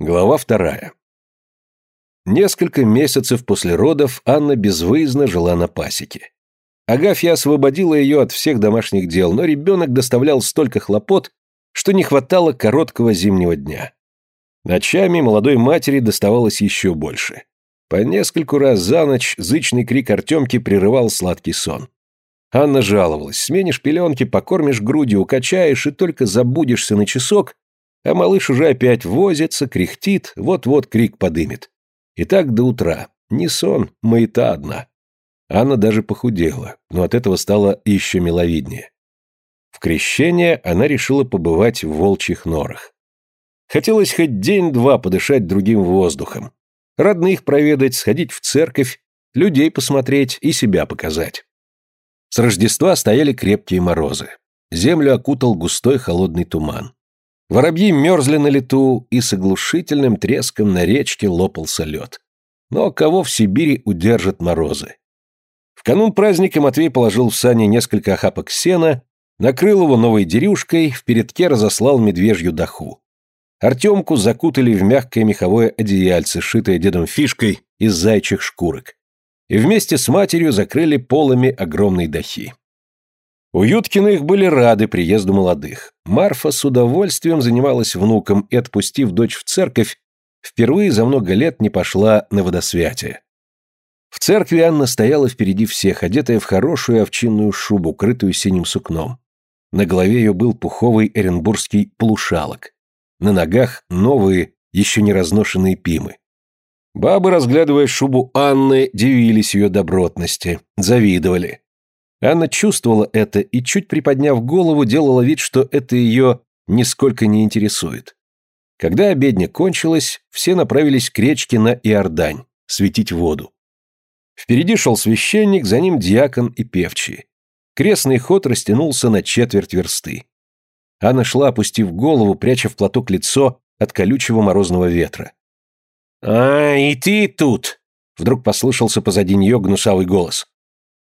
Глава вторая. Несколько месяцев после родов Анна безвыездно жила на пасеке. Агафья освободила ее от всех домашних дел, но ребенок доставлял столько хлопот, что не хватало короткого зимнего дня. Ночами молодой матери доставалось еще больше. По нескольку раз за ночь зычный крик Артемки прерывал сладкий сон. Анна жаловалась, сменишь пеленки, покормишь грудью, укачаешь и только забудешься на часок, а малыш уже опять возится, кряхтит, вот-вот крик подымет. И так до утра. Не сон, маята одна. Анна даже похудела, но от этого стало еще миловиднее. В крещение она решила побывать в волчьих норах. Хотелось хоть день-два подышать другим воздухом. Родных проведать, сходить в церковь, людей посмотреть и себя показать. С Рождества стояли крепкие морозы. Землю окутал густой холодный туман. Воробьи мерзли на лету, и с оглушительным треском на речке лопался лед. Но кого в Сибири удержат морозы? В канун праздника Матвей положил в сани несколько охапок сена, накрыл его новой дерюшкой, в передке разослал медвежью даху. Артемку закутали в мягкое меховое одеяльце, сшитое дедом фишкой из зайчих шкурок, и вместе с матерью закрыли полами огромной дахи. У Юткиных были рады приезду молодых. Марфа с удовольствием занималась внуком и, отпустив дочь в церковь, впервые за много лет не пошла на водосвятие. В церкви Анна стояла впереди всех, одетая в хорошую овчинную шубу, крытую синим сукном. На голове ее был пуховый эренбургский полушалок. На ногах новые, еще не разношенные пимы. Бабы, разглядывая шубу Анны, дивились ее добротности, завидовали. Анна чувствовала это и, чуть приподняв голову, делала вид, что это ее нисколько не интересует. Когда обедня кончилась, все направились к речке на Иордань, светить воду. Впереди шел священник, за ним диакон и певчие. Крестный ход растянулся на четверть версты. Анна шла, опустив голову, пряча в платок лицо от колючего морозного ветра. «А, и ты тут!» Вдруг послышался позади нее гнусавый голос.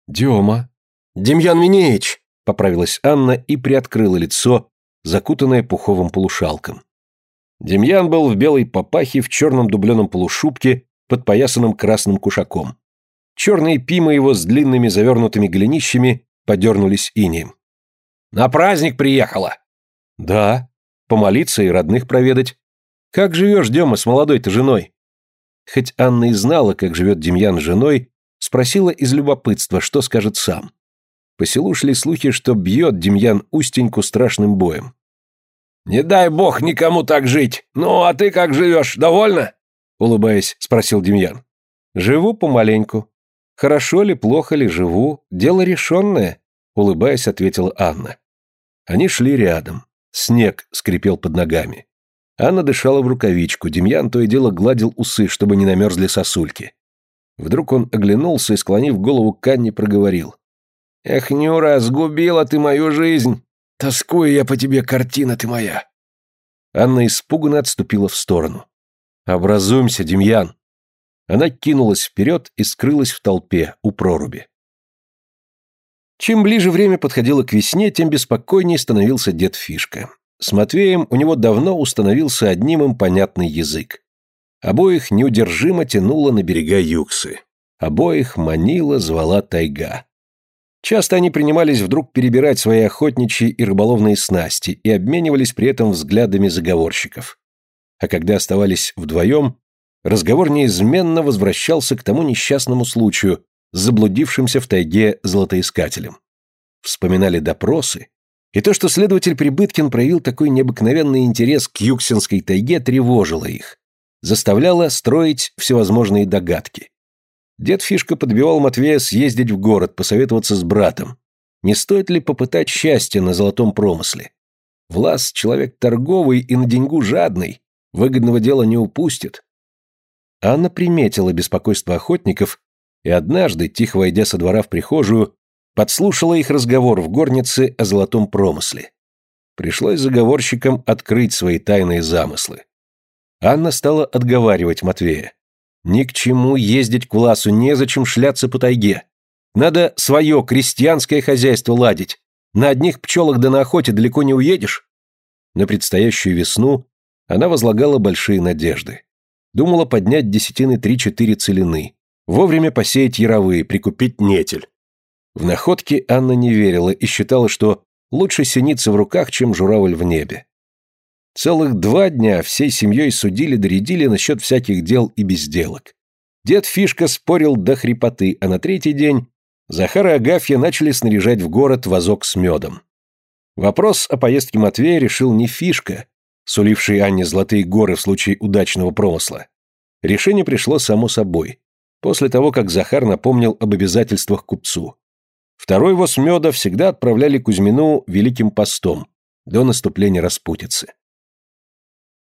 «Дема!» «Демьян Минеич!» — поправилась Анна и приоткрыла лицо, закутанное пуховым полушалком. Демьян был в белой папахе в черном дубленом полушубке под поясанным красным кушаком. Черные пимы его с длинными завернутыми голенищами подернулись инеем. «На праздник приехала!» «Да. Помолиться и родных проведать. Как живешь, Дема, с молодой-то женой?» Хоть Анна и знала, как живет Демьян с женой, спросила из любопытства, что скажет сам. По селу шли слухи, что бьет Демьян Устеньку страшным боем. «Не дай бог никому так жить! Ну, а ты как живешь, довольна?» Улыбаясь, спросил Демьян. «Живу помаленьку. Хорошо ли, плохо ли живу, дело решенное», улыбаясь, ответила Анна. Они шли рядом. Снег скрипел под ногами. Анна дышала в рукавичку, Демьян то и дело гладил усы, чтобы не намерзли сосульки. Вдруг он оглянулся и, склонив голову к Анне, проговорил. Эх, Нюра, сгубила ты мою жизнь. Тоскую я по тебе, картина ты моя. Анна испуганно отступила в сторону. «Образуемся, Демьян!» Она кинулась вперед и скрылась в толпе у проруби. Чем ближе время подходило к весне, тем беспокойнее становился дед Фишка. С Матвеем у него давно установился одним им понятный язык. Обоих неудержимо тянуло на берега Юксы. Обоих манила, звала тайга. Часто они принимались вдруг перебирать свои охотничьи и рыболовные снасти и обменивались при этом взглядами заговорщиков. А когда оставались вдвоем, разговор неизменно возвращался к тому несчастному случаю, заблудившимся в тайге золотоискателем. Вспоминали допросы, и то, что следователь Прибыткин проявил такой необыкновенный интерес к Юксинской тайге, тревожило их, заставляло строить всевозможные догадки. Дед Фишка подбивал Матвея съездить в город, посоветоваться с братом. Не стоит ли попытать счастье на золотом промысле? Влас человек торговый и на деньгу жадный, выгодного дела не упустит. Анна приметила беспокойство охотников и однажды, тихо войдя со двора в прихожую, подслушала их разговор в горнице о золотом промысле. Пришлось заговорщикам открыть свои тайные замыслы. Анна стала отговаривать Матвея. Ни к чему ездить к Власу, незачем шляться по тайге. Надо свое крестьянское хозяйство ладить. На одних пчелах да на охоте далеко не уедешь. На предстоящую весну Она возлагала большие надежды. Думала поднять десятины три-четыре целины, вовремя посеять яровые, прикупить нетель. В находки Анна не верила и считала, что лучше синица в руках, чем журавль в небе. Целых два дня всей семьей судили-доредили насчет всяких дел и безделок. Дед Фишка спорил до хрипоты, а на третий день Захар и Агафья начали снаряжать в город вазок с медом. Вопрос о поездке Матвея решил не Фишка, суливший Анне золотые горы в случае удачного промысла. Решение пришло само собой, после того, как Захар напомнил об обязательствах купцу. Второй воз меда всегда отправляли Кузьмину великим постом, до наступления распутицы.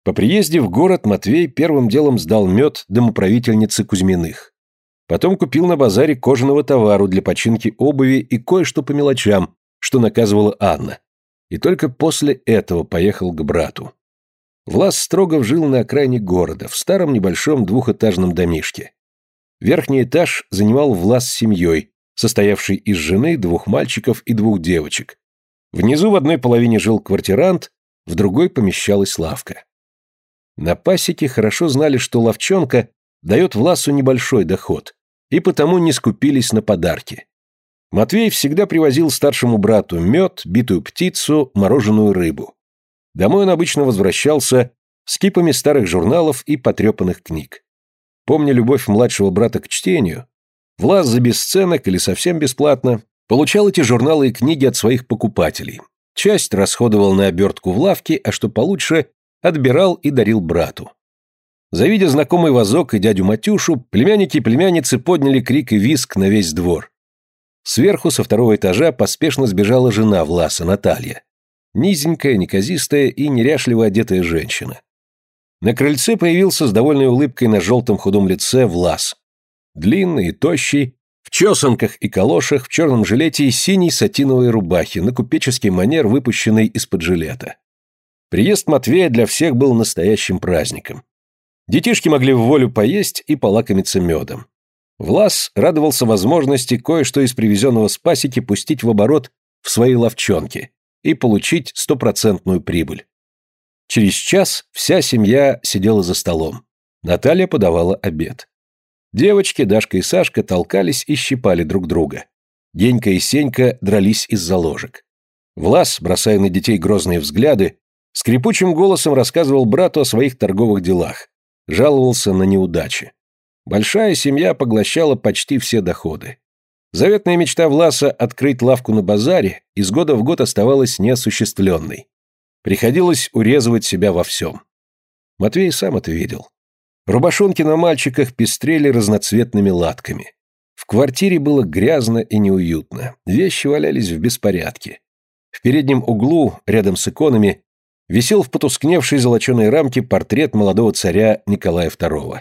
По приезде в город Матвей первым делом сдал мед домоправительнице Кузьминых. Потом купил на базаре кожаного товару для починки обуви и кое-что по мелочам, что наказывала Анна. И только после этого поехал к брату. Влас Строгов жил на окраине города, в старом небольшом двухэтажном домишке. Верхний этаж занимал Влас с семьей, состоявший из жены, двух мальчиков и двух девочек. Внизу в одной половине жил квартирант, в другой помещалась лавка. На пасеке хорошо знали, что ловчонка дает Власу небольшой доход, и потому не скупились на подарки. Матвей всегда привозил старшему брату мед, битую птицу, мороженую рыбу. Домой он обычно возвращался с кипами старых журналов и потрепанных книг. Помня любовь младшего брата к чтению, Влас за бесценок или совсем бесплатно получал эти журналы и книги от своих покупателей. Часть расходовал на обертку в лавке, а что получше, отбирал и дарил брату. Завидя знакомый вазок и дядю Матюшу, племянники и племянницы подняли крик и виск на весь двор. Сверху со второго этажа поспешно сбежала жена Власа, Наталья. Низенькая, неказистая и неряшливо одетая женщина. На крыльце появился с довольной улыбкой на желтом худом лице Влас. Длинный и тощий, в чесанках и калошах, в черном жилете и синей сатиновой рубахе, на купеческий манер, выпущенной из-под жилета. Приезд Матвея для всех был настоящим праздником. Детишки могли в волю поесть и полакомиться медом. Влас радовался возможности кое-что из привезенного с пасеки пустить в оборот в свои ловчонки и получить стопроцентную прибыль. Через час вся семья сидела за столом. Наталья подавала обед. Девочки, Дашка и Сашка, толкались и щипали друг друга. Денька и Сенька дрались из-за ложек. Влас, бросая на детей грозные взгляды, Скрипучим голосом рассказывал брату о своих торговых делах. Жаловался на неудачи. Большая семья поглощала почти все доходы. Заветная мечта Власа открыть лавку на базаре из года в год оставалась неосуществленной. Приходилось урезывать себя во всем. Матвей сам это видел. Рубашонки на мальчиках пестрели разноцветными латками. В квартире было грязно и неуютно, вещи валялись в беспорядке. В переднем углу, рядом с иконами, висел в потускневшей золоченой рамке портрет молодого царя Николая II.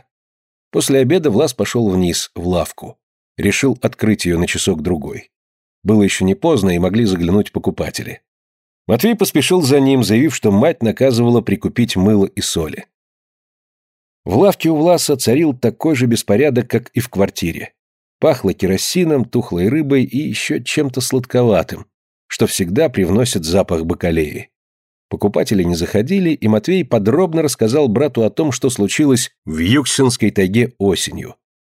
После обеда Влас пошел вниз, в лавку. Решил открыть ее на часок-другой. Было еще не поздно, и могли заглянуть покупатели. Матвей поспешил за ним, заявив, что мать наказывала прикупить мыло и соли. В лавке у Власа царил такой же беспорядок, как и в квартире. Пахло керосином, тухлой рыбой и еще чем-то сладковатым, что всегда привносит запах бакалеи. Покупатели не заходили, и Матвей подробно рассказал брату о том, что случилось в Юксинской тайге осенью,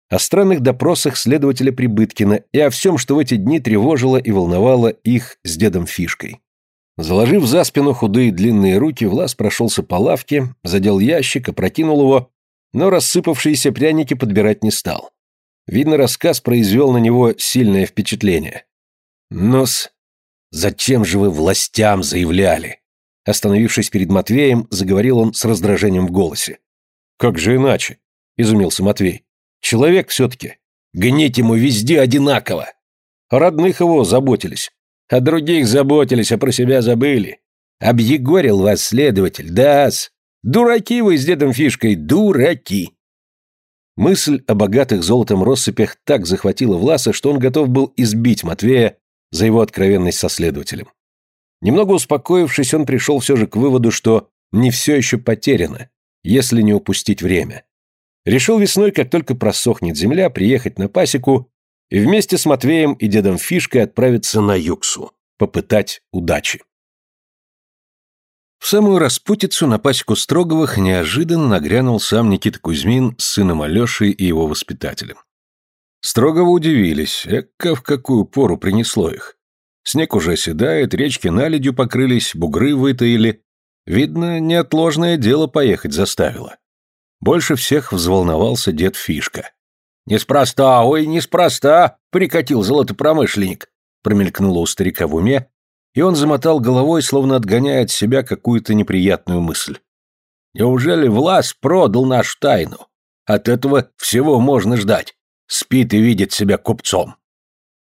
о странных допросах следователя Прибыткина и о всем, что в эти дни тревожило и волновало их с дедом Фишкой. Заложив за спину худые длинные руки, Влас прошелся по лавке, задел ящик, опрокинул его, но рассыпавшиеся пряники подбирать не стал. Видно, рассказ произвел на него сильное впечатление. «Нос, зачем же вы властям заявляли?» Остановившись перед Матвеем, заговорил он с раздражением в голосе. «Как же иначе?» – изумился Матвей. «Человек все-таки. Гнить ему везде одинаково. О родных его заботились. О других заботились, а про себя забыли. Объегорил вас следователь, да-с. Дураки вы с дедом Фишкой, дураки!» Мысль о богатых золотом россыпях так захватила Власа, что он готов был избить Матвея за его откровенность со следователем. Немного успокоившись, он пришел все же к выводу, что не все еще потеряно, если не упустить время. Решил весной, как только просохнет земля, приехать на пасеку и вместе с Матвеем и дедом Фишкой отправиться на Юксу, попытать удачи. В самую распутицу на пасеку Строговых неожиданно нагрянул сам Никита Кузьмин с сыном Алешей и его воспитателем. Строгово удивились, эка в какую пору принесло их. Снег уже оседает, речки наледью покрылись, бугры вытаили. Видно, неотложное дело поехать заставило. Больше всех взволновался дед Фишка. «Неспроста, ой, неспроста!» — прикатил золотопромышленник. Промелькнуло у старика в уме, и он замотал головой, словно отгоняя от себя какую-то неприятную мысль. «Неужели Влас продал нашу тайну? От этого всего можно ждать. Спит и видит себя купцом».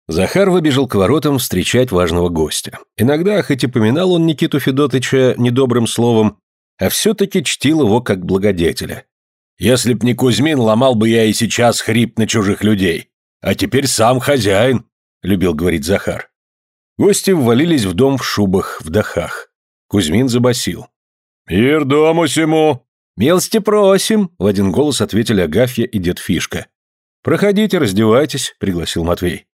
Захар выбежал к воротам встречать важного гостя. Иногда, хоть и поминал он Никиту Федотыча недобрым словом, а все-таки чтил его как благодетеля. Если б не Кузьмин, ломал бы я и сейчас хрип на чужих людей. А теперь сам хозяин, любил говорить Захар. Гости ввалились в дом в шубах, в дахах. Кузьмин забасил. «Мир дому сему!» «Милости просим!» — в один голос ответили Агафья и дед Фишка. «Проходите, раздевайтесь», — пригласил Матвей.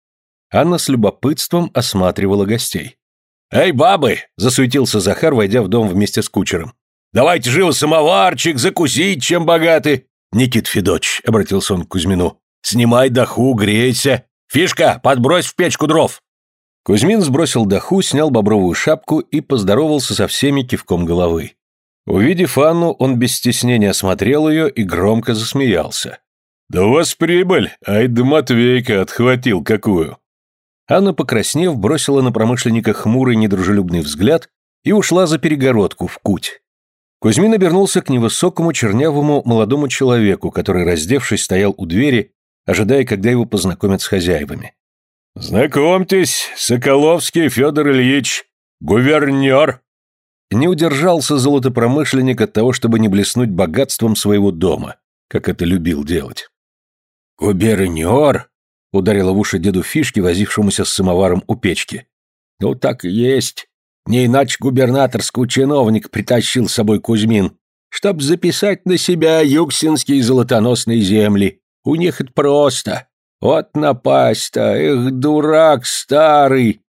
Анна с любопытством осматривала гостей. «Эй, бабы!» — засуетился Захар, войдя в дом вместе с кучером. Давайте живо самоварчик, закусить, чем богаты. Никит Федоч, обратился он к Кузьмину, снимай даху, грейся. Фишка, подбрось в печку дров. Кузьмин сбросил даху, снял бобровую шапку и поздоровался со всеми кивком головы. Увидев Анну, он без стеснения осмотрел ее и громко засмеялся. «Да у вас прибыль! Ай да Матвейка отхватил какую!» Анна, покраснев, бросила на промышленника хмурый недружелюбный взгляд и ушла за перегородку в куть. Кузьмин обернулся к невысокому чернявому молодому человеку, который, раздевшись, стоял у двери, ожидая, когда его познакомят с хозяевами. «Знакомьтесь, Соколовский Федор Ильич, гувернер!» Не удержался золотопромышленник от того, чтобы не блеснуть богатством своего дома, как это любил делать. «Губернер?» — ударила в уши деду Фишки, возившемуся с самоваром у печки. «Ну так и есть. Не иначе губернаторского чиновник притащил с собой Кузьмин, чтоб записать на себя юксинские золотоносные земли. У них это просто. Вот напасть-то, эх, дурак старый!»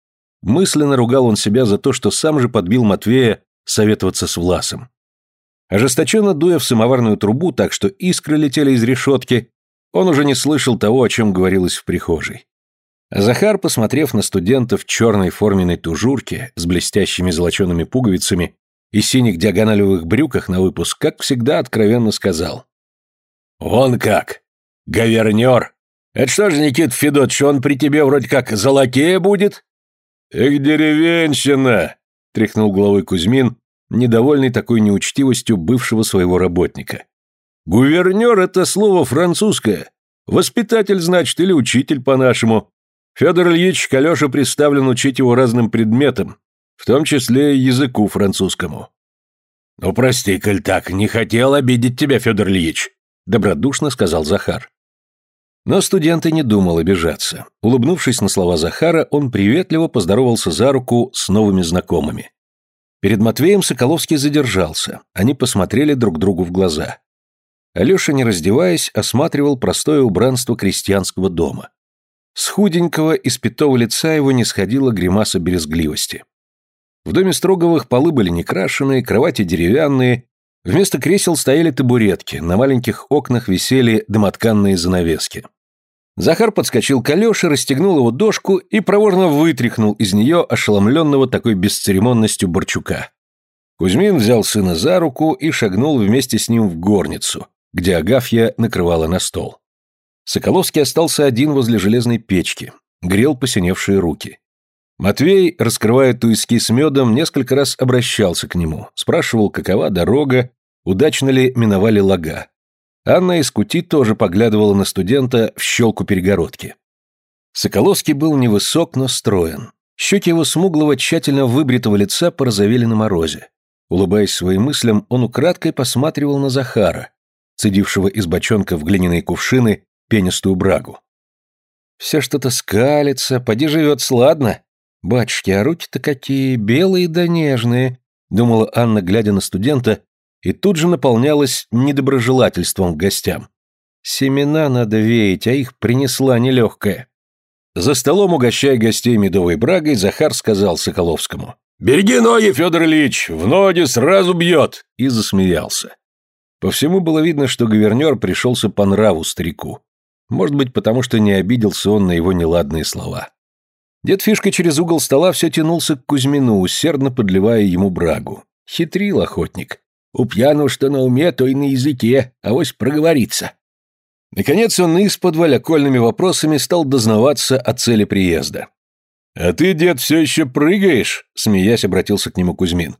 Мысленно ругал он себя за то, что сам же подбил Матвея советоваться с Власом. Ожесточенно дуя в самоварную трубу так, что искры летели из решетки, он уже не слышал того, о чем говорилось в прихожей. Захар, посмотрев на студента в черной форменной тужурке с блестящими золочеными пуговицами и синих диагоналевых брюках на выпуск, как всегда откровенно сказал. «Вон как! Говернер! Это что же, Никит Федотович, он при тебе вроде как золотее будет?» «Эх, деревенщина!» — тряхнул головой Кузьмин, недовольный такой неучтивостью бывшего своего работника. «Гувернер — это слово французское. Воспитатель, значит, или учитель по-нашему. Федор Ильич Калеша представлен учить его разным предметам, в том числе языку французскому. «Ну, прости, коль так, не хотел обидеть тебя, Федор Ильич», — добродушно сказал Захар. Но студент и не думал обижаться. Улыбнувшись на слова Захара, он приветливо поздоровался за руку с новыми знакомыми. Перед Матвеем Соколовский задержался, они посмотрели друг другу в глаза. Алеша, не раздеваясь, осматривал простое убранство крестьянского дома. С худенького испятого лица его не сходила гримаса березгливости. В доме Строговых полы были некрашенные, кровати деревянные, вместо кресел стояли табуретки, на маленьких окнах висели домотканные занавески. Захар подскочил к Алёше, расстегнул его дошку и проворно вытряхнул из нее ошеломленного такой бесцеремонностью Борчука. Кузьмин взял сына за руку и шагнул вместе с ним в горницу, где Агафья накрывала на стол. Соколовский остался один возле железной печки, грел посиневшие руки. Матвей, раскрывая туиски с медом, несколько раз обращался к нему, спрашивал, какова дорога, удачно ли миновали лага. Анна из кути тоже поглядывала на студента в щелку перегородки. Соколовский был невысок, но строен. Щеки его смуглого, тщательно выбритого лица порозовели на морозе. Улыбаясь своим мыслям, он украдкой посматривал на Захара, цедившего из бочонка в глиняные кувшины пенистую брагу. Все что-то скалится, поди живет сладно. Батюшки, а руки-то какие, белые да нежные, думала Анна, глядя на студента, и тут же наполнялась недоброжелательством к гостям. Семена надо веять, а их принесла нелегкая. За столом, угощая гостей медовой брагой, Захар сказал Соколовскому. «Береги ноги, Федор Ильич, в ноги сразу бьет!» и засмеялся. По всему было видно, что говернер пришелся по нраву старику. Может быть, потому что не обиделся он на его неладные слова. Дед Фишка через угол стола все тянулся к Кузьмину, усердно подливая ему брагу. Хитрил охотник. У пьяного что на уме, то и на языке, а авось проговорится. Наконец он исподволь окольными вопросами стал дознаваться о цели приезда. «А ты, дед, все еще прыгаешь?» — смеясь обратился к нему Кузьмин.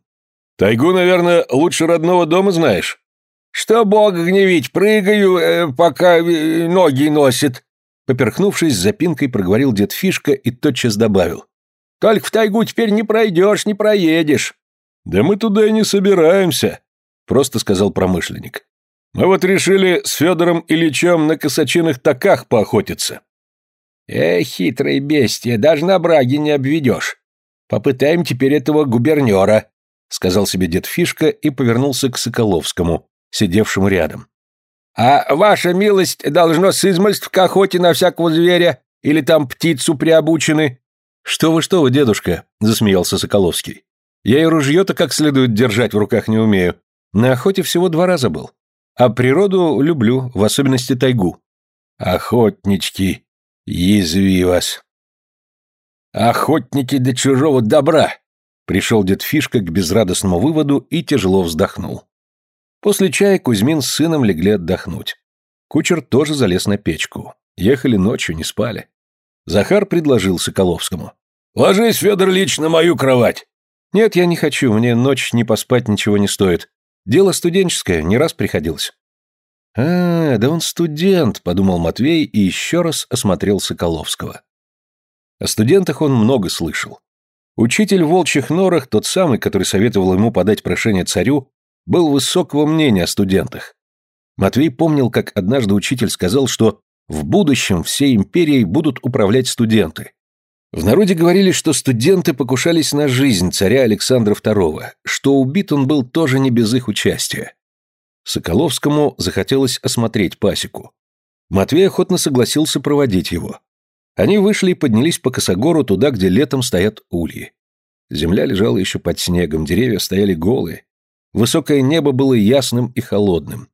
«Тайгу, наверное, лучше родного дома знаешь?» «Что бога гневить, прыгаю, э, пока э, ноги носит», Поперхнувшись запинкой, проговорил дед Фишка и тотчас добавил. «Только в тайгу теперь не пройдешь, не проедешь». «Да мы туда и не собираемся», — просто сказал промышленник. «Мы вот решили с Федором Ильичем на косачиных таках поохотиться». «Эх, хитрое бестие, даже на браге не обведешь. Попытаем теперь этого губернера», — сказал себе дед Фишка и повернулся к Соколовскому, сидевшему рядом. «А ваша милость должно с измольств к охоте на всякого зверя или там птицу приобучены?» «Что вы, что вы, дедушка?» – засмеялся Соколовский. «Я и ружье-то как следует держать в руках не умею. На охоте всего два раза был. А природу люблю, в особенности тайгу». «Охотнички, язви вас!» «Охотники до чужого добра!» Пришел дед Фишка к безрадостному выводу и тяжело вздохнул. После чая Кузьмин с сыном легли отдохнуть. Кучер тоже залез на печку. Ехали ночью, не спали. Захар предложил Соколовскому. «Ложись, Федор Ильич, на мою кровать!» «Нет, я не хочу, мне ночь не поспать ничего не стоит. Дело студенческое, не раз приходилось». «А, да он студент», — подумал Матвей и еще раз осмотрел Соколовского. О студентах он много слышал. Учитель в волчьих норах, тот самый, который советовал ему подать прошение царю, был высокого мнения о студентах. Матвей помнил, как однажды учитель сказал, что в будущем всей империей будут управлять студенты. В народе говорили, что студенты покушались на жизнь царя Александра II, что убит он был тоже не без их участия. Соколовскому захотелось осмотреть пасеку. Матвей охотно согласился проводить его. Они вышли и поднялись по косогору туда, где летом стоят ульи. Земля лежала еще под снегом, деревья стояли голые. Высокое небо было ясным и холодным.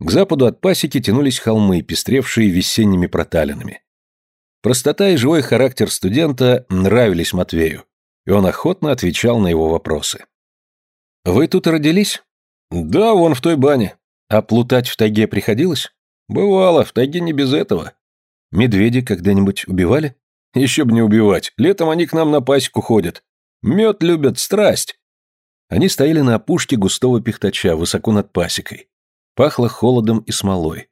К западу от пасеки тянулись холмы, пестревшие весенними проталинами. Простота и живой характер студента нравились Матвею, и он охотно отвечал на его вопросы. «Вы тут родились?» «Да, вон в той бане». «А плутать в тайге приходилось?» «Бывало, в тайге не без этого». «Медведи когда-нибудь убивали?» «Еще б не убивать. Летом они к нам на пасеку ходят. Мед любят, страсть. Они стояли на опушке густого пихтача, высоко над пасекой. Пахло холодом и смолой.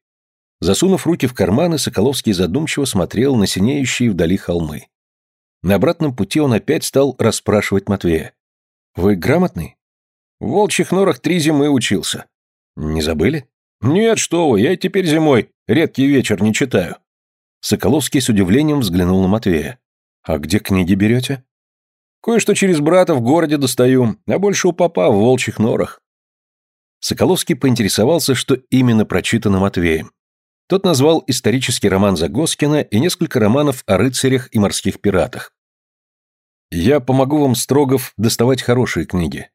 Засунув руки в карманы, Соколовский задумчиво смотрел на синеющие вдали холмы. На обратном пути он опять стал расспрашивать Матвея. «Вы грамотный?» «В волчьих норах три зимы учился». «Не забыли?» «Нет, что вы, я теперь зимой редкий вечер не читаю». Соколовский с удивлением взглянул на Матвея. «А где книги берете?» Кое-что через брата в городе достаю, а больше у папа в волчьих норах. Соколовский поинтересовался, что именно прочитано Матвеем. Тот назвал исторический роман Загоскина и несколько романов о рыцарях и морских пиратах. «Я помогу вам, Строгов, доставать хорошие книги.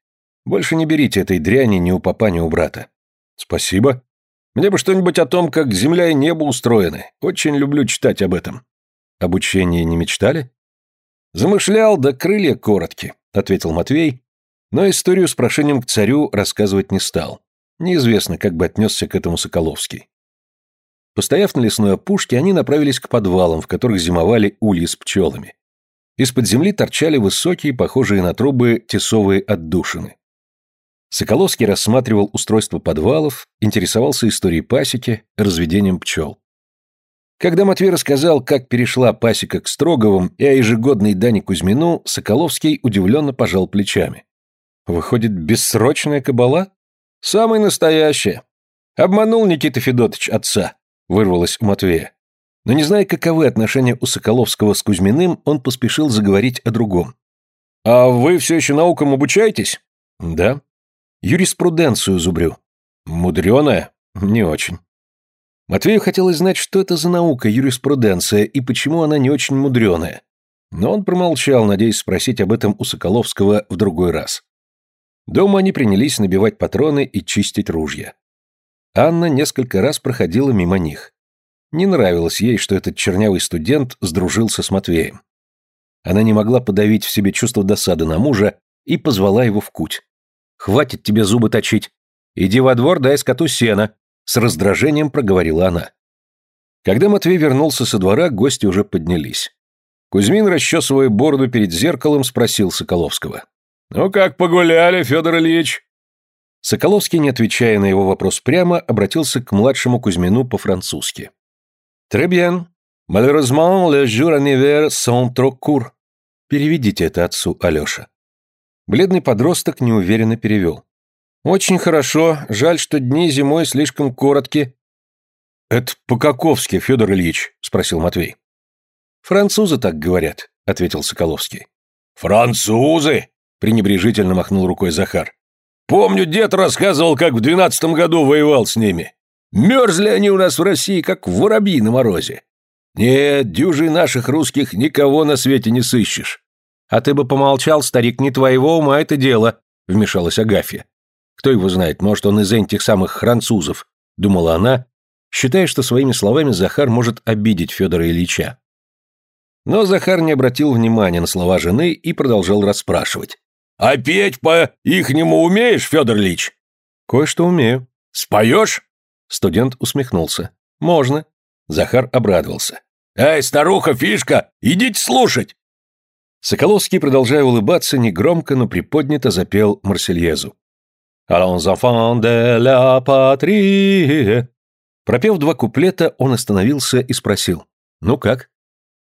Больше не берите этой дряни ни у папа, ни у брата». «Спасибо. Мне бы что-нибудь о том, как земля и небо устроены. Очень люблю читать об этом». «Обучение не мечтали?» «Замышлял, да крылья коротки», — ответил Матвей, но историю с прошением к царю рассказывать не стал. Неизвестно, как бы отнесся к этому Соколовский. Постояв на лесной опушке, они направились к подвалам, в которых зимовали ульи с пчелами. Из-под земли торчали высокие, похожие на трубы, тесовые отдушины. Соколовский рассматривал устройство подвалов, интересовался историей пасеки, разведением пчел. Когда Матвей рассказал, как перешла пасека к Строговым и о ежегодной дани Кузьмину, Соколовский удивленно пожал плечами. «Выходит, бессрочная кабала?» «Самая настоящая. Обманул Никита Федотович отца», — вырвалось у Матвея. Но не зная, каковы отношения у Соколовского с Кузьминым, он поспешил заговорить о другом. «А вы все еще наукам обучаетесь?» «Да. Юриспруденцию зубрю». «Мудреная?» «Не очень». Матвею хотелось знать, что это за наука юриспруденция и почему она не очень мудреная. Но он промолчал, надеясь спросить об этом у Соколовского в другой раз. Дома они принялись набивать патроны и чистить ружья. Анна несколько раз проходила мимо них. Не нравилось ей, что этот чернявый студент сдружился с Матвеем. Она не могла подавить в себе чувство досады на мужа и позвала его в куть. «Хватит тебе зубы точить. Иди во двор, дай скоту сена», — с раздражением проговорила она. Когда Матвей вернулся со двора, гости уже поднялись. Кузьмин, расчесывая бороду перед зеркалом, спросил Соколовского. «Ну как погуляли, Федор Ильич?» Соколовский, не отвечая на его вопрос прямо, обратился к младшему Кузьмину по-французски. «Très bien. Malheureusement, les jours en hiver sont trop courts». Переведите это отцу, Алеша. Бледный подросток неуверенно перевел. «Очень хорошо. Жаль, что дни зимой слишком коротки». «Это по-каковски, Федор Ильич?» – спросил Матвей. «Французы так говорят», – ответил Соколовский. «Французы?» – пренебрежительно махнул рукой Захар. «Помню, дед рассказывал, как в двенадцатом году воевал с ними. Мерзли они у нас в России, как воробьи на морозе. Нет, дюжи наших русских никого на свете не сыщешь. А ты бы помолчал, старик, не твоего ума это дело, вмешалась Агафья. Кто его знает, может, он из этих самых французов, думала она, считая, что своими словами Захар может обидеть Федора Ильича. Но Захар не обратил внимания на слова жены и продолжал расспрашивать. «А петь по-ихнему умеешь, Федор Ильич?» «Кое-что умею». «Споешь?» Студент усмехнулся. «Можно». Захар обрадовался. «Эй, старуха, фишка, идите слушать!» Соколовский, продолжая улыбаться, негромко, но приподнято запел Марсельезу. «Allons enfants de la patrie!» Пропев два куплета, он остановился и спросил. «Ну как?»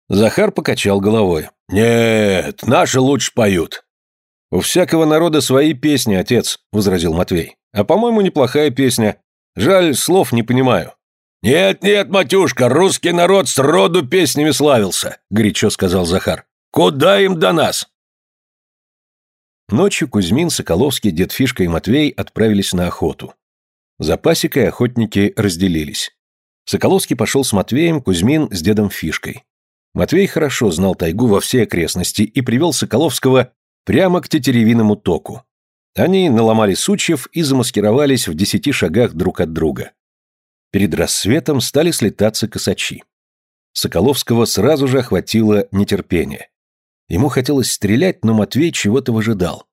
Захар покачал головой. «Нет, наши лучше поют». «У всякого народа свои песни, отец», — возразил Матвей. «А, по-моему, неплохая песня. Жаль, слов не понимаю». «Нет-нет, матюшка, русский народ с роду песнями славился», — горячо сказал Захар. «Куда им до нас?» Ночью Кузьмин, Соколовский, Дед Фишка и Матвей отправились на охоту. За пасекой охотники разделились. Соколовский пошел с Матвеем, Кузьмин с дедом Фишкой. Матвей хорошо знал тайгу во всей окрестности и привел Соколовского прямо к тетеревиному току. Они наломали сучьев и замаскировались в десяти шагах друг от друга. Перед рассветом стали слетаться косачи. Соколовского сразу же охватило нетерпение. Ему хотелось стрелять, но Матвей чего-то выжидал.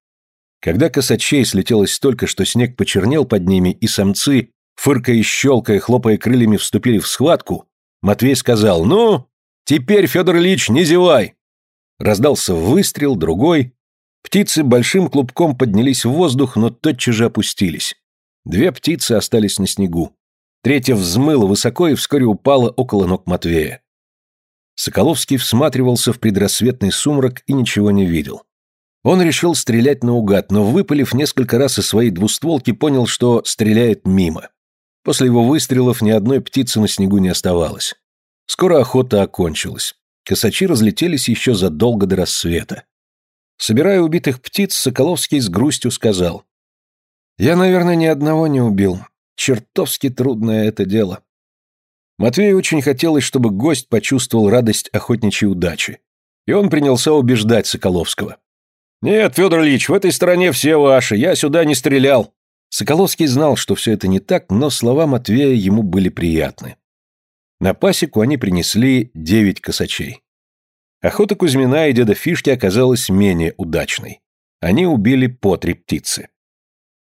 Когда косачей слетелось столько, что снег почернел под ними, и самцы, фыркая и щелкая, хлопая крыльями, вступили в схватку, Матвей сказал «Ну, теперь, Федор Ильич, не зевай!» Раздался выстрел, другой. Птицы большим клубком поднялись в воздух, но тотчас же опустились. Две птицы остались на снегу. Третья взмыла высоко и вскоре упала около ног Матвея. Соколовский всматривался в предрассветный сумрак и ничего не видел. Он решил стрелять наугад, но, выпалив несколько раз из своей двустволки, понял, что стреляет мимо. После его выстрелов ни одной птицы на снегу не оставалось. Скоро охота окончилась. Косачи разлетелись еще задолго до рассвета. Собирая убитых птиц, Соколовский с грустью сказал. «Я, наверное, ни одного не убил. Чертовски трудное это дело. Матвею очень хотелось, чтобы гость почувствовал радость охотничьей удачи. И он принялся убеждать Соколовского. «Нет, Федор Ильич, в этой стране все ваши, я сюда не стрелял». Соколовский знал, что все это не так, но слова Матвея ему были приятны. На пасеку они принесли девять косачей. Охота Кузьмина и деда Фишки оказалась менее удачной. Они убили по три птицы.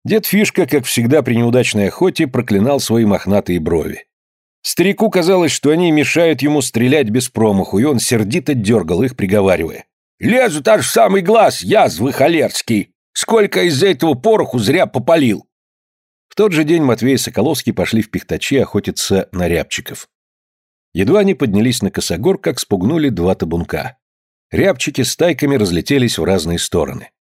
Дед Фишка, как всегда при неудачной охоте, проклинал свои мохнатые брови. Старику казалось, что они мешают ему стрелять без промаху, и он сердито дергал их, приговаривая. «Лезут аж в самый глаз, язвы холерский! Сколько из-за этого пороху зря попалил!» В тот же день Матвей и Соколовский пошли в Пихтачи охотиться на рябчиков. Едва они поднялись на косогор, как спугнули два табунка. Рябчики стайками разлетелись в разные стороны.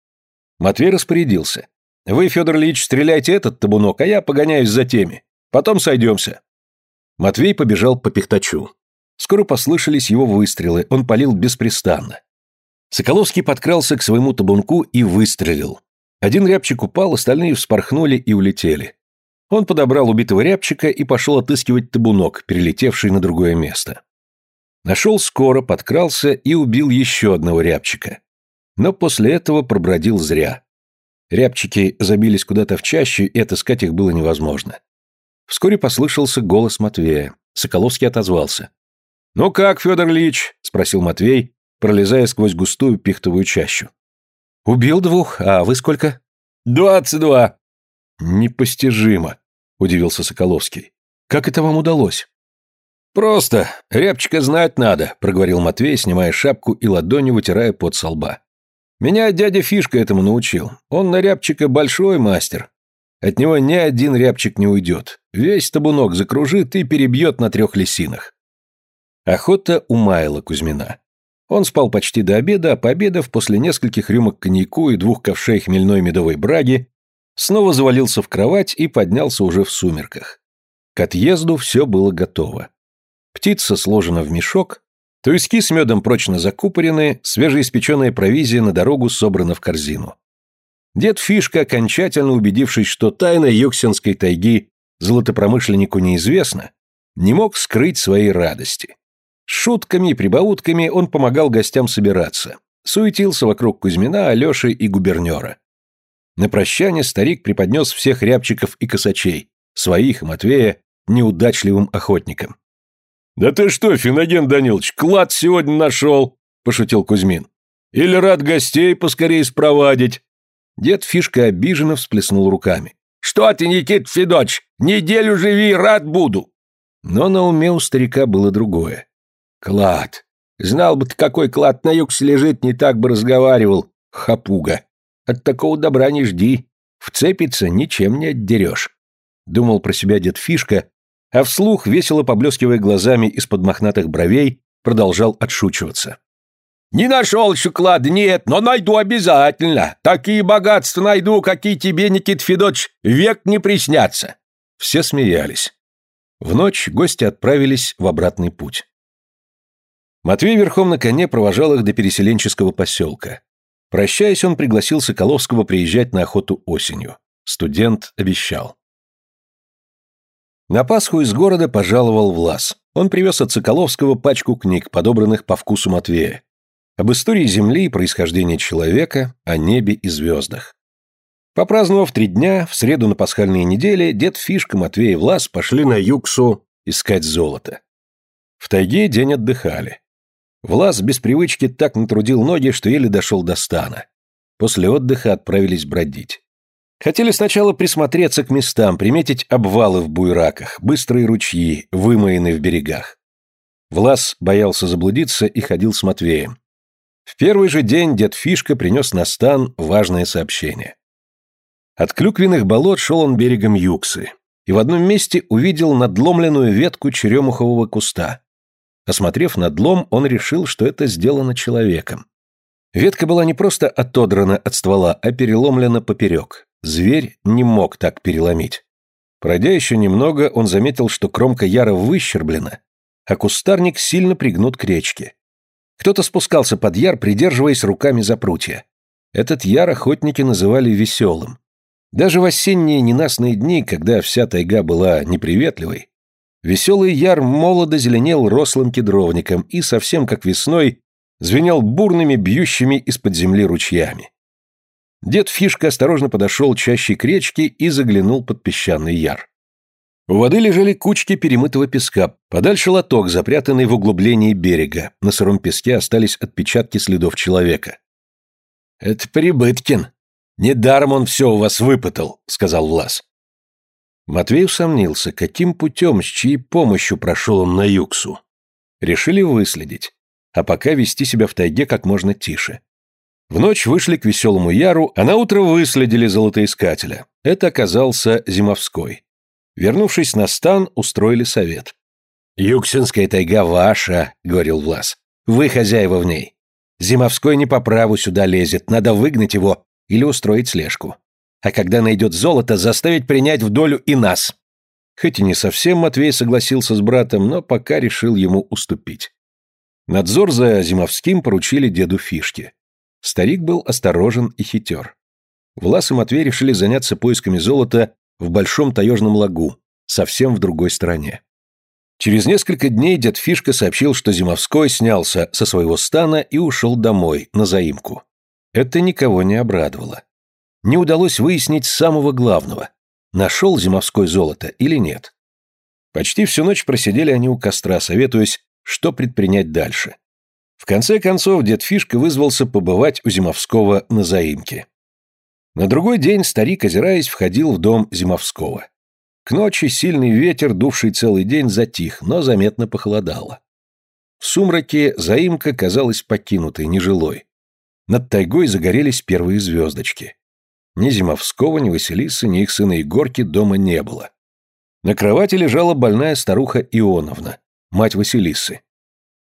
Матвей распорядился. Вы, Федор Ильич, стреляйте этот табунок, а я погоняюсь за теми. Потом сойдемся. Матвей побежал по пихтачу. Скоро послышались его выстрелы, он палил беспрестанно. Соколовский подкрался к своему табунку и выстрелил. Один рябчик упал, остальные вспорхнули и улетели. Он подобрал убитого рябчика и пошел отыскивать табунок, перелетевший на другое место. Нашел скоро, подкрался и убил еще одного рябчика. Но после этого пробродил зря. Рябчики забились куда-то в чащу, и отыскать их было невозможно. Вскоре послышался голос Матвея. Соколовский отозвался. «Ну как, Федор Ильич?» – спросил Матвей, пролезая сквозь густую пихтовую чащу. «Убил двух, а вы сколько?» «Двадцать два». «Непостижимо», – удивился Соколовский. «Как это вам удалось?» «Просто. Рябчика знать надо», – проговорил Матвей, снимая шапку и ладонью вытирая пот со лба. «Меня дядя Фишка этому научил. Он на рябчика большой мастер. От него ни один рябчик не уйдет. Весь табунок закружит и перебьет на трех лисинах. Охота умаяла Кузьмина. Он спал почти до обеда, а пообедав после нескольких рюмок коньяку и двух ковшей хмельной медовой браги, снова завалился в кровать и поднялся уже в сумерках. К отъезду все было готово. Птица сложена в мешок, туиски с медом прочно закупорены, свежеиспеченная провизия на дорогу собрана в корзину. Дед Фишка, окончательно убедившись, что тайна Юксинской тайги золотопромышленнику неизвестна, не мог скрыть своей радости. Шутками и прибаутками он помогал гостям собираться. Суетился вокруг Кузьмина, Алеши и губернера. На прощание старик преподнес всех рябчиков и косачей, своих и Матвея, неудачливым охотникам. «Да ты что, Финоген Данилович, клад сегодня нашел!» – пошутил Кузьмин. «Или рад гостей поскорее спровадить?» Дед Фишка обиженно всплеснул руками. «Что ты, Никит Федоч, неделю живи, рад буду!» Но на уме у старика было другое. Клад. Знал бы ты, какой клад на юксе лежит, не так бы разговаривал, хапуга. От такого добра не жди. Вцепиться ничем не отдерешь. Думал про себя дед Фишка, а вслух, весело поблескивая глазами из-под мохнатых бровей, продолжал отшучиваться. «Не нашел еще клад, нет, но найду обязательно. Такие богатства найду, какие тебе, Никит Федоч, век не приснятся». Все смеялись. В ночь гости отправились в обратный путь. Матвей верхом на коне провожал их до переселенческого поселка. Прощаясь, он пригласил Соколовского приезжать на охоту осенью. Студент обещал. На Пасху из города пожаловал Влас. Он привез от Соколовского пачку книг, подобранных по вкусу Матвея. Об истории Земли и происхождении человека, о небе и звездах. Попраздновав три дня, в среду на пасхальные недели, дед Фишка, Матвей и Влас пошли на Юксу искать золото. В тайге день отдыхали. Влас без привычки так натрудил ноги, что еле дошел до стана. После отдыха отправились бродить. Хотели сначала присмотреться к местам, приметить обвалы в буйраках, быстрые ручьи, вымоенные в берегах. Влас боялся заблудиться и ходил с Матвеем. В первый же день дед Фишка принес на стан важное сообщение. От клюквенных болот шел он берегом Юксы, и в одном месте увидел надломленную ветку черемухового куста. Осмотрев надлом, он решил, что это сделано человеком. Ветка была не просто отодрана от ствола, а переломлена поперек. Зверь не мог так переломить. Пройдя еще немного, он заметил, что кромка яра выщерблена, а кустарник сильно пригнут к речке. Кто-то спускался под яр, придерживаясь руками за прутья. Этот яр охотники называли веселым. Даже в осенние ненастные дни, когда вся тайга была неприветливой, Веселый яр молодо зеленел рослым кедровником и, совсем как весной, звенел бурными, бьющими из-под земли ручьями. Дед Фишка осторожно подошел чаще к речке и заглянул под песчаный яр. У воды лежали кучки перемытого песка, подальше лоток, запрятанный в углублении берега. На сыром песке остались отпечатки следов человека. «Это Прибыткин. Недаром он все у вас выпытал», — сказал Влас. Матвей усомнился, каким путем, с чьей помощью прошел он на Юксу. Решили выследить, а пока вести себя в тайге как можно тише. В ночь вышли к веселому яру, а на утро выследили золотоискателя. Это оказался Зимовской. Вернувшись на стан, устроили совет. «Юксинская тайга ваша», — говорил Влас. «Вы хозяева в ней. Зимовской не по праву сюда лезет, надо выгнать его или устроить слежку а когда найдет золото, заставить принять в долю и нас. Хоть и не совсем Матвей согласился с братом, но пока решил ему уступить. Надзор за Зимовским поручили деду Фишке. Старик был осторожен и хитер. Влас и Матвей решили заняться поисками золота в большом таежном лагу, совсем в другой стороне. Через несколько дней дед Фишка сообщил, что Зимовской снялся со своего стана и ушел домой, на заимку. Это никого не обрадовало. Не удалось выяснить самого главного. Нашел Зимовской золото или нет. Почти всю ночь просидели они у костра, советуясь, что предпринять дальше. В конце концов, дед Фишка вызвался побывать у Зимовского на заимке. На другой день старик, озираясь, входил в дом Зимовского. К ночи сильный ветер, дувший целый день, затих, но заметно похолодало. В сумраке заимка казалась покинутой, нежилой. Над тайгой загорелись первые звездочки. Ни Зимовского, ни Василисы, ни их сына Егорки дома не было. На кровати лежала больная старуха Ионовна, мать Василисы.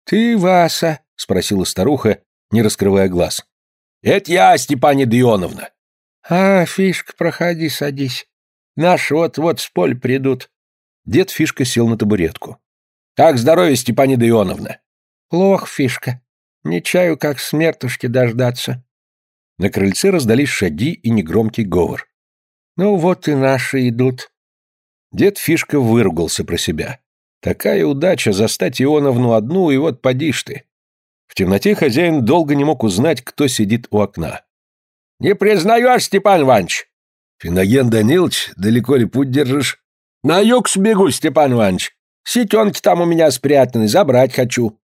«Ты, Васа?» — спросила старуха, не раскрывая глаз. «Это я, Степанida Ионовна». «А, Фишка, проходи, садись. Наши вот-вот с поля придут. Дед Фишка сел на табуретку. Как здоровье, Степанида Ионовна? Плохо, Фишка. Не чаю, как смертушки дождаться. На крыльце раздались шаги и негромкий говор. Ну вот и наши идут. Дед Фишка выругался про себя. Такая удача застать Ионовну одну, и вот поди ты. В темноте хозяин долго не мог узнать, кто сидит у окна. «Не признаешь, Степан Иванович?» Финоген Данилович, далеко ли путь держишь? На юг сбегу, Степан Иванович. Сетенки там у меня спрятаны, забрать хочу.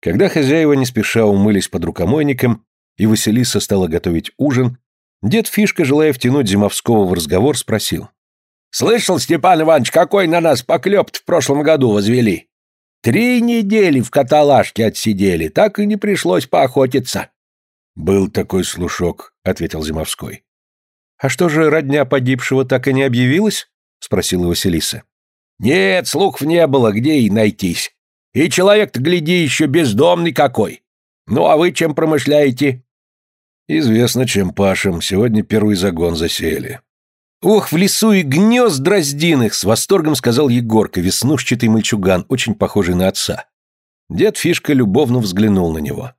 Когда хозяева не спеша умылись под рукомойником, и Василиса стала готовить ужин, дед Фишка, желая втянуть Зимовского в разговор, спросил. «Слышал, Степан Иванович, какой на нас поклеп в прошлом году возвели? Три недели в каталажке отсидели, так и не пришлось поохотиться». «Был такой слушок», — ответил Зимовской. «А что же, родня погибшего так и не объявилась?» — спросила Василиса. «Нет, слухов не было, где и найтись. И человек-то, гляди, еще бездомный какой. Ну, а вы чем промышляете?» «Известно, чем пашем. Сегодня первый загон засеяли». «Ох, в лесу и гнезд дроздиных!» — с восторгом сказал Егорка, веснушчатый мальчуган, очень похожий на отца. Дед Фишка любовно взглянул на него.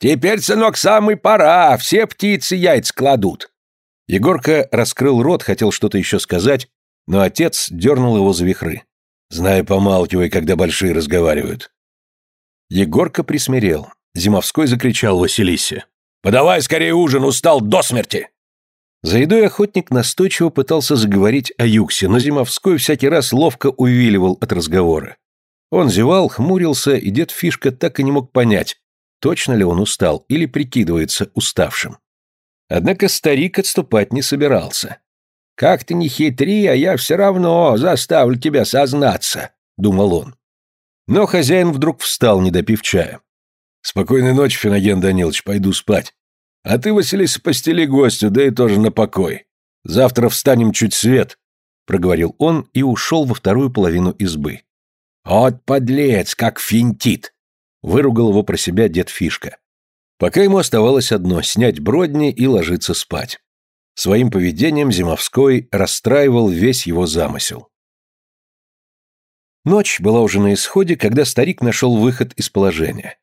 «Теперь, сынок, самый пора, все птицы яйца кладут. Егорка раскрыл рот, хотел что-то еще сказать, но отец дернул его за вихры. «Знай, помалкивай, когда большие разговаривают». Егорка присмирел. Зимовской закричал Василисе. «Подавай скорее ужин, устал до смерти!» За едой охотник настойчиво пытался заговорить о Юксе, но Зимовской всякий раз ловко увиливал от разговора. Он зевал, хмурился, и дед Фишка так и не мог понять, точно ли он устал или прикидывается уставшим. Однако старик отступать не собирался. «Как ты не хитри, а я все равно заставлю тебя сознаться», — думал он. Но хозяин вдруг встал, не допив чая. «Спокойной ночи, Феноген Данилович, пойду спать. А ты, Василиса, постели гостю, да и тоже на покой. Завтра встанем чуть свет», — проговорил он и ушел во вторую половину избы. «От подлец, как финтит!» — выругал его про себя дед Фишка. Пока ему оставалось одно – снять бродни и ложиться спать. Своим поведением Зимовской расстраивал весь его замысел. Ночь была уже на исходе, когда старик нашел выход из положения.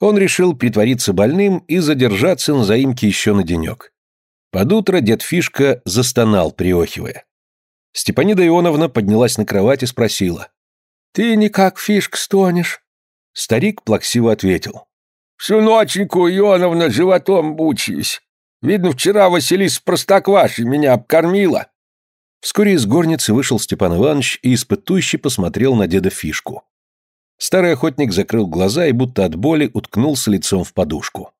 Он решил притвориться больным и задержаться на заимке еще на денек. Под утро дед Фишка застонал, приохивая. Степанида Ионовна поднялась на кровать и спросила. «Ты никак, Фишка, стонешь?» Старик плаксиво ответил. Всю ноченьку, Ионовна, животом бучаюсь. Видно, вчера Василиса Простоквашей меня обкормила. Вскоре из горницы вышел Степан Иванович и испытующе посмотрел на деда Фишку. Старый охотник закрыл глаза и будто от боли уткнулся лицом в подушку.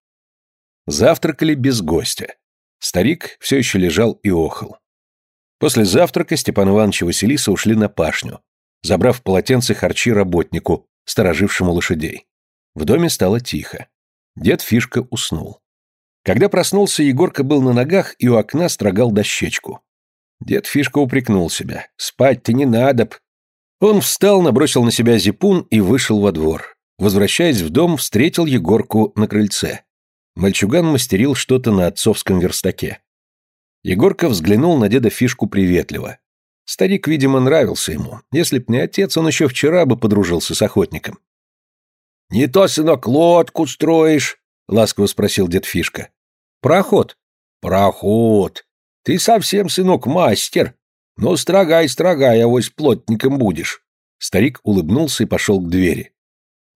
Завтракали без гостя. Старик все еще лежал и охал. После завтрака Степан Иванович и Василиса ушли на пашню, забрав полотенце харчи работнику, сторожившему лошадей. В доме стало тихо. Дед Фишка уснул. Когда проснулся, Егорка был на ногах и у окна строгал дощечку. Дед Фишка упрекнул себя. «Спать-то не надо б». Он встал, набросил на себя зипун и вышел во двор. Возвращаясь в дом, встретил Егорку на крыльце. Мальчуган мастерил что-то на отцовском верстаке. Егорка взглянул на деда Фишку приветливо. Старик, видимо, нравился ему. Если б не отец, он еще вчера бы подружился с охотником. «Не то, сынок, лодку строишь?» — ласково спросил дед Фишка. «Проход». «Проход. Ты совсем, сынок, мастер. Ну, строгай, строгай, авось плотником будешь. Старик улыбнулся и пошел к двери.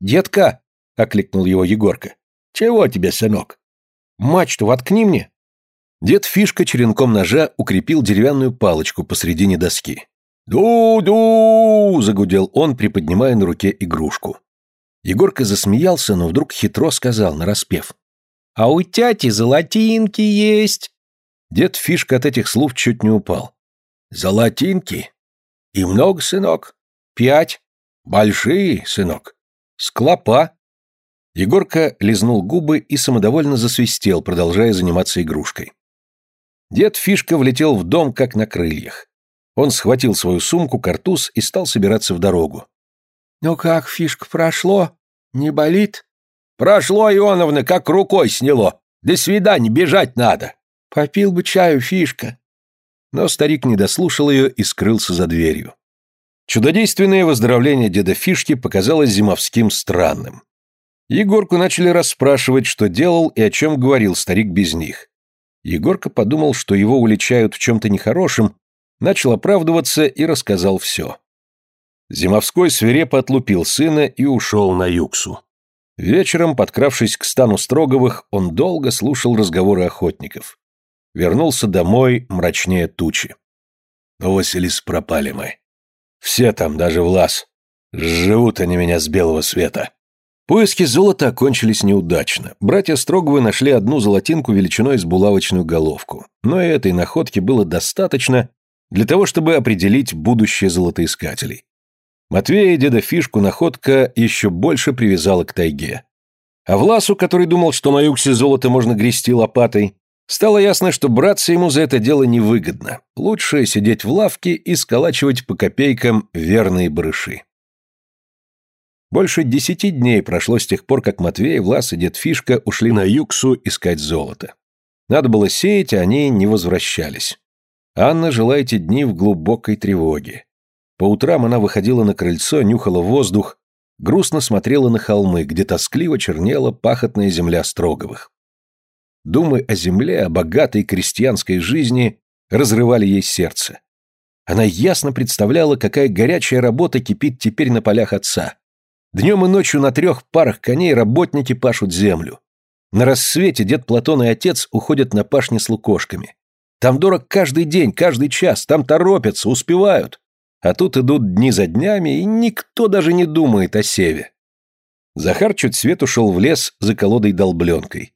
«Детка!» — окликнул его Егорка. «Чего тебе, сынок?» «Мачту воткни мне!» Дед Фишка черенком ножа укрепил деревянную палочку посредине доски. «Ду-ду!» — загудел он, приподнимая на руке игрушку. Егорка засмеялся, но вдруг хитро сказал, нараспев. «А у тяти золотинки есть!» Дед Фишка от этих слов чуть не упал. «Золотинки? И много, сынок?» «Пять». «Большие, сынок?» «Склопа». Егорка лизнул губы и самодовольно засвистел, продолжая заниматься игрушкой. Дед Фишка влетел в дом, как на крыльях. Он схватил свою сумку, картуз и стал собираться в дорогу. «Ну как, Фишка, прошло? Не болит?» «Прошло, Ионовна, как рукой сняло. До свидания, бежать надо». «Попил бы чаю, Фишка». Но старик не дослушал ее и скрылся за дверью. Чудодейственное выздоровление деда Фишки показалось Зимовским странным. Егорку начали расспрашивать, что делал и о чем говорил старик без них. Егорка подумал, что его уличают в чем-то нехорошем, начал оправдываться и рассказал все. Зимовской свирепо отлупил сына и ушел на юксу. Вечером, подкравшись к стану Строговых, он долго слушал разговоры охотников. Вернулся домой мрачнее тучи. «Ну, Василис, пропали мы. Все там, даже Влас. Живут они меня с белого света». Поиски золота окончились неудачно. Братья Строговы нашли одну золотинку величиной с булавочную головку. Но и этой находки было достаточно для того, чтобы определить будущее золотоискателей. Матвея и деда Фишку находка еще больше привязала к тайге. А Власу, который думал, что на юксе золото можно грести лопатой, стало ясно, что браться ему за это дело невыгодно. Лучше сидеть в лавке и сколачивать по копейкам верные барыши. Больше десяти дней прошло с тех пор, как Матвей, Влас и дед Фишка ушли на юксу искать золото. Надо было сеять, а они не возвращались. Анна жила эти дни в глубокой тревоге. По утрам она выходила на крыльцо, нюхала воздух, грустно смотрела на холмы, где тоскливо чернела пахотная земля Строговых. Думы о земле, о богатой крестьянской жизни разрывали ей сердце. Она ясно представляла, какая горячая работа кипит теперь на полях отца. Днем и ночью на трех парах коней работники пашут землю. На рассвете дед Платон и отец уходят на пашни с лукошками. Там дорог каждый день, каждый час, там торопятся, успевают. А тут идут дни за днями, и никто даже не думает о севе. Захар чуть свет ушел в лес за колодой-долбленкой.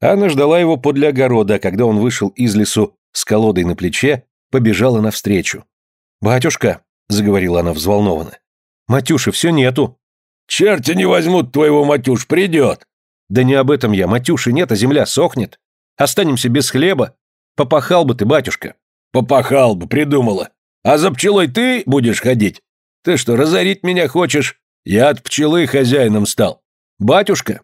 Анна ждала его подле огорода, когда он вышел из лесу с колодой на плече, побежала навстречу. «Батюшка», — заговорила она взволнованно, — «Матюши все нету». «Черти не возьмут твоего Матюш, придет». «Да не об этом я, Матюши нет, а земля сохнет. Останемся без хлеба. Попахал бы ты, батюшка. Попахал бы, придумала. А за пчелой ты будешь ходить? Ты что, разорить меня хочешь? Я от пчелы хозяином стал. Батюшка.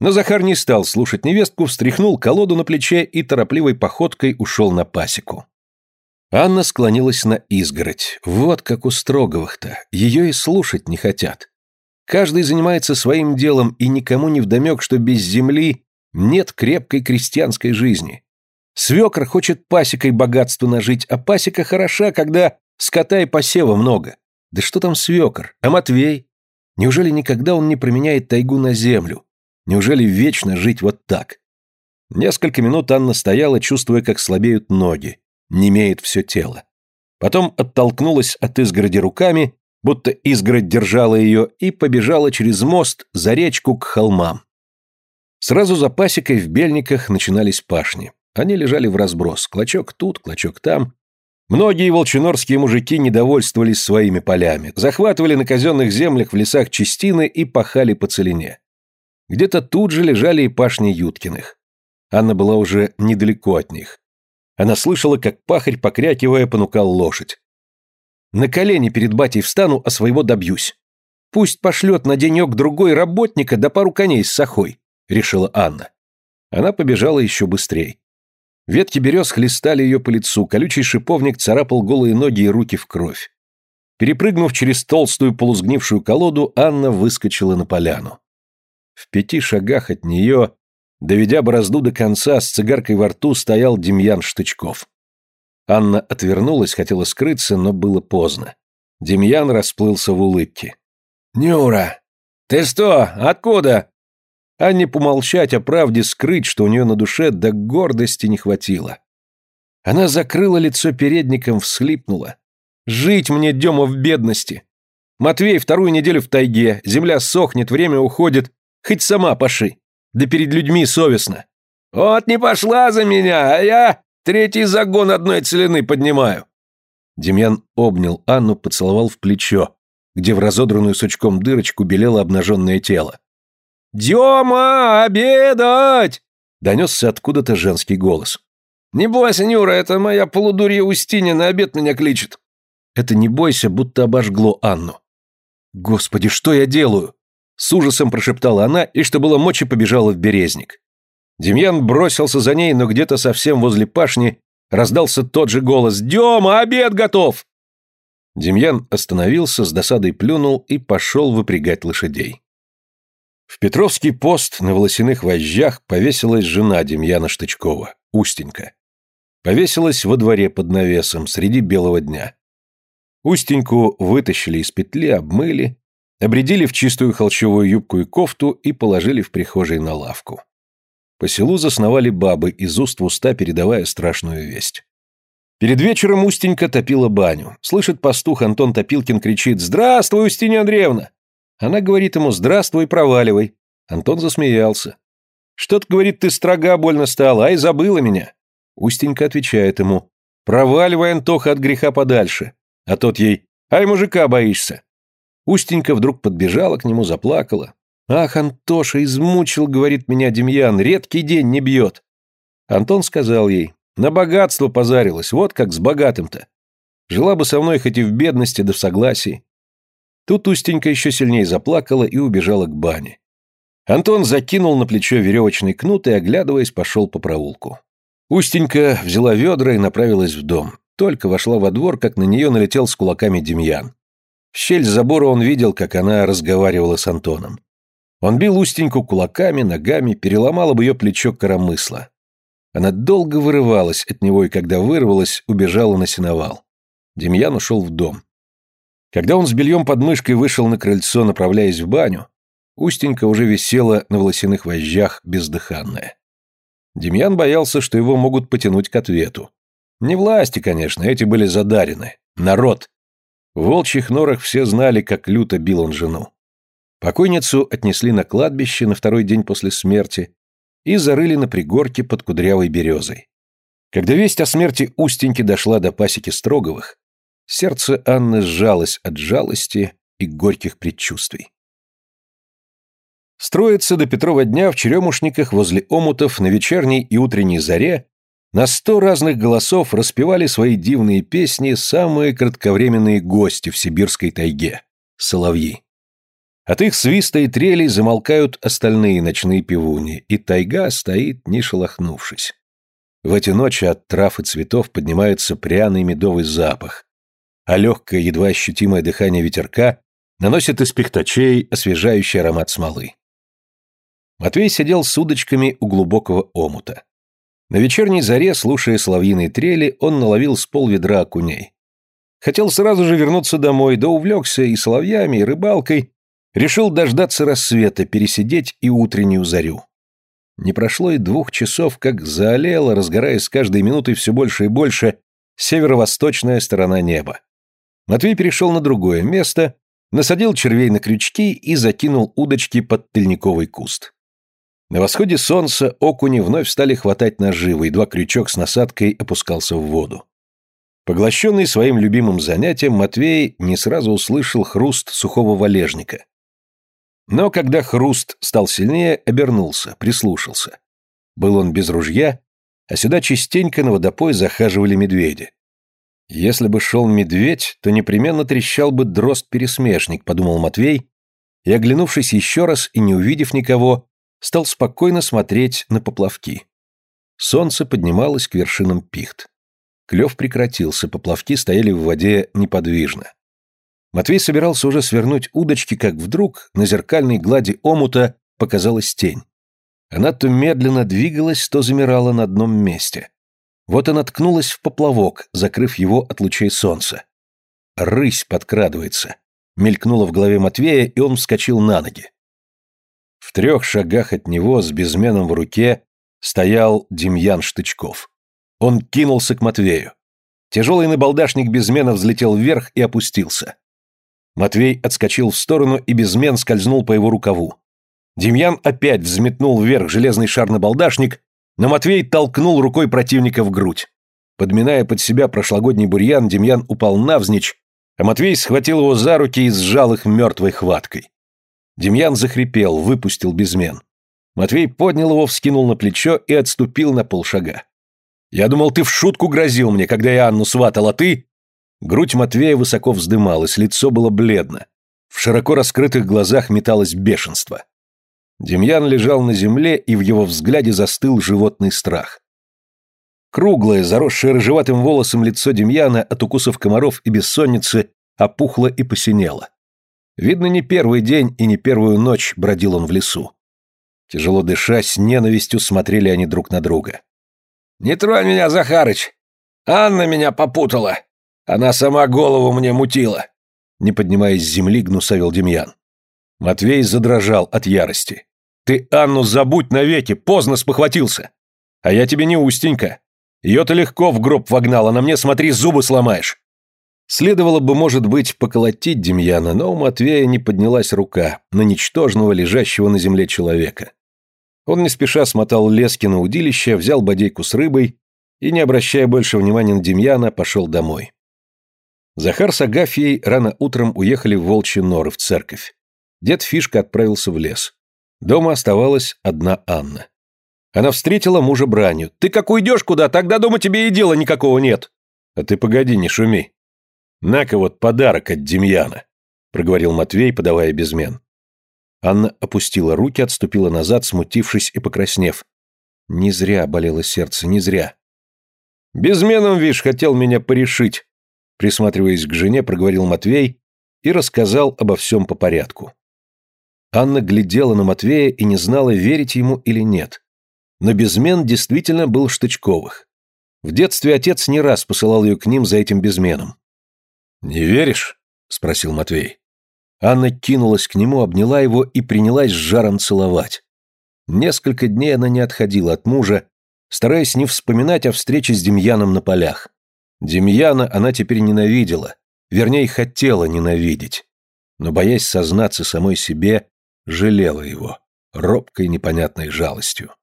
Но Захар не стал слушать невестку, встряхнул колоду на плече и торопливой походкой ушел на пасеку. Анна склонилась на изгородь. Вот как у Строговых-то. Ее и слушать не хотят. Каждый занимается своим делом, и никому не вдомек, что без земли нет крепкой крестьянской жизни. Свекр хочет пасекой богатство нажить, а пасека хороша, когда скота и посева много. Да что там свекр? А Матвей? Неужели никогда он не променяет тайгу на землю? Неужели вечно жить вот так? Несколько минут Анна стояла, чувствуя, как слабеют ноги, немеет все тело. Потом оттолкнулась от изгороди руками, будто изгородь держала ее, и побежала через мост за речку к холмам. Сразу за пасекой в бельниках начинались пашни. Они лежали в разброс, клочок тут, клочок там. Многие волчинорские мужики недовольствовались своими полями, захватывали на казенных землях в лесах частины и пахали по целине. Где-то тут же лежали и пашни Юткиных. Анна была уже недалеко от них. Она слышала, как пахарь, покрякивая, понукал лошадь. «На колени перед батей встану, а своего добьюсь. Пусть пошлет на денек-другой работника да пару коней с сахой», — решила Анна. Она побежала еще быстрее. Ветки берез хлестали ее по лицу, колючий шиповник царапал голые ноги и руки в кровь. Перепрыгнув через толстую полузгнившую колоду, Анна выскочила на поляну. В пяти шагах от нее, доведя борозду до конца, с цигаркой во рту стоял Демьян Штычков. Анна отвернулась, хотела скрыться, но было поздно. Демьян расплылся в улыбке. «Нюра! Ты что? Откуда?» Анне помолчать о правде скрыть, что у нее на душе до гордости не хватило. Она закрыла лицо передником, всхлипнула. «Жить мне, Дема, в бедности! Матвей вторую неделю в тайге, земля сохнет, время уходит, хоть сама поши. Да перед людьми совестно. Вот не пошла за меня, а я третий загон одной целины поднимаю. Демьян обнял Анну, поцеловал в плечо, где в разодранную сучком дырочку белело обнаженное тело. «Дема, обедать!» — донесся откуда-то женский голос. «Не бойся, Нюра, это моя полудурья Устинья на обед меня кличет». Это «не бойся» будто обожгло Анну. «Господи, что я делаю?» С ужасом прошептала она и, что было мочи, побежала в березник. Демьян бросился за ней, но где-то совсем возле пашни раздался тот же голос «Дема, обед готов!» Демьян остановился, с досадой плюнул и пошел выпрягать лошадей. В Петровский пост на волосяных вожжах повесилась жена Демьяна Штычкова, Устенька. Повесилась во дворе под навесом среди белого дня. Устеньку вытащили из петли, обмыли, обредили в чистую холщовую юбку и кофту и положили в прихожей на лавку. По селу засновали бабы, из уст в уста передавая страшную весть. Перед вечером Устенька топила баню. Слышит пастух, Антон Топилкин кричит «Здравствуй, Устинья Андреевна!» Она говорит ему «Здравствуй, проваливай». Антон засмеялся. «Что-то, говорит, ты строга больно стала, ай, забыла меня». Устенька отвечает ему «Проваливай, Антоха, от греха подальше». А тот ей «Ай, мужика боишься». Устенька вдруг подбежала к нему, заплакала. «Ах, Антоша, измучил, — говорит меня Демьян, — редкий день не бьет». Антон сказал ей, «На богатство позарилась, вот как с богатым-то. Жила бы со мной хоть и в бедности, да в согласии». Тут Устенька еще сильнее заплакала и убежала к бане. Антон закинул на плечо веревочный кнут и, оглядываясь, пошел по проулку. Устенька взяла ведра и направилась в дом. Только вошла во двор, как на нее налетел с кулаками Демьян. В щель забора он видел, как она разговаривала с Антоном. Он бил Устеньку кулаками, ногами, переломал об ее плечо коромысла. Она долго вырывалась от него, и когда вырвалась, убежала на сеновал. Демьян ушел в дом. Когда он с бельем под мышкой вышел на крыльцо, направляясь в баню, Устенька уже висела на волосяных вожжах, бездыханная. Демьян боялся, что его могут потянуть к ответу. Не власти, конечно, эти были задарены. Народ. В волчьих норах все знали, как люто бил он жену. Покойницу отнесли на кладбище на второй день после смерти и зарыли на пригорке под кудрявой березой. Когда весть о смерти Устеньки дошла до пасеки Строговых, сердце Анны сжалось от жалости и горьких предчувствий. Строится до Петрова дня в Черемушниках возле омутов на вечерней и утренней заре на сто разных голосов распевали свои дивные песни самые кратковременные гости в сибирской тайге – соловьи. От их свиста и трелей замолкают остальные ночные певуни, и тайга стоит, не шелохнувшись. В эти ночи от трав и цветов поднимается пряный медовый запах, а легкое, едва ощутимое дыхание ветерка наносит из пихтачей освежающий аромат смолы. Матвей сидел с удочками у глубокого омута. На вечерней заре, слушая соловьиные трели, он наловил с полведра окуней. Хотел сразу же вернуться домой, да увлекся и соловьями, и рыбалкой, решил дождаться рассвета, пересидеть и утреннюю зарю. Не прошло и двух часов, как заолела, разгораясь с каждой минутой все больше и больше, северо-восточная сторона неба. Матвей перешел на другое место, насадил червей на крючки и закинул удочки под тыльниковый куст. На восходе солнца окуни вновь стали хватать наживы, и два крючок с насадкой опускался в воду. Поглощенный своим любимым занятием, Матвей не сразу услышал хруст сухого валежника. Но когда хруст стал сильнее, обернулся, прислушался. Был он без ружья, а сюда частенько на водопой захаживали медведи. Если бы шел медведь, то непременно трещал бы дрозд-пересмешник, подумал Матвей, и, оглянувшись еще раз и не увидев никого, стал спокойно смотреть на поплавки. Солнце поднималось к вершинам пихт. Клев прекратился, поплавки стояли в воде неподвижно. Матвей собирался уже свернуть удочки, как вдруг на зеркальной глади омута показалась тень. Она то медленно двигалась, то замирала на одном месте. Вот она ткнулась в поплавок, закрыв его от лучей солнца. Рысь подкрадывается. Мелькнуло в голове Матвея, и он вскочил на ноги. В трех шагах от него с безменом в руке стоял Демьян Штычков. Он кинулся к Матвею. Тяжелый набалдашник безмена взлетел вверх и опустился. Матвей отскочил в сторону, и безмен скользнул по его рукаву. Демьян опять взметнул вверх железный шар-набалдашник, но Матвей толкнул рукой противника в грудь. Подминая под себя прошлогодний бурьян, Демьян упал навзничь, а Матвей схватил его за руки и сжал их мертвой хваткой. Демьян захрипел, выпустил безмен. Матвей поднял его, вскинул на плечо и отступил на полшага. «Я думал, ты в шутку грозил мне, когда я Анну сватал, а ты...» Грудь Матвея высоко вздымалась, лицо было бледно. В широко раскрытых глазах металось бешенство. Демьян лежал на земле, и в его взгляде застыл животный страх. Круглое, заросшее рыжеватым волосом лицо Демьяна от укусов комаров и бессонницы опухло и посинело. Видно, не первый день и не первую ночь бродил он в лесу. Тяжело дыша, с ненавистью смотрели они друг на друга. «Не тронь меня, Захарыч! Анна меня попутала! Она сама голову мне мутила!» Не поднимаясь с земли, гнусавил Демьян. Матвей задрожал от ярости. «Ты Анну забудь навеки, поздно спохватился! А я тебе не устенька. Ее ты легко в гроб вогнал, а на мне, смотри, зубы сломаешь!» Следовало бы, может быть, поколотить Демьяна, но у Матвея не поднялась рука на ничтожного, лежащего на земле человека. Он не спеша смотал лески на удилище, взял бодейку с рыбой и, не обращая больше внимания на Демьяна, пошел домой. Захар с Агафьей рано утром уехали в Волчьи Норы в церковь. Дед Фишка отправился в лес. Дома оставалась одна Анна. Она встретила мужа бранью. «Ты как уйдешь куда, тогда дома тебе и дела никакого нет!» «А ты погоди, не шуми!» «На-ка вот подарок от Демьяна», — проговорил Матвей, подавая безмен. Анна опустила руки, отступила назад, смутившись и покраснев. Не зря болело сердце, не зря. «Безменом, вишь, хотел меня порешить», — присматриваясь к жене, проговорил Матвей и рассказал обо всем по порядку. Анна глядела на Матвея и не знала, верить ему или нет. Но безмен действительно был Штычковых. В детстве отец не раз посылал ее к ним за этим безменом. «Не веришь?» — спросил Матвей. Анна кинулась к нему, обняла его и принялась с жаром целовать. Несколько дней она не отходила от мужа, стараясь не вспоминать о встрече с Демьяном на полях. Демьяна она теперь ненавидела, вернее, хотела ненавидеть. Но, боясь сознаться самой себе, жалела его, робкой непонятной жалостью.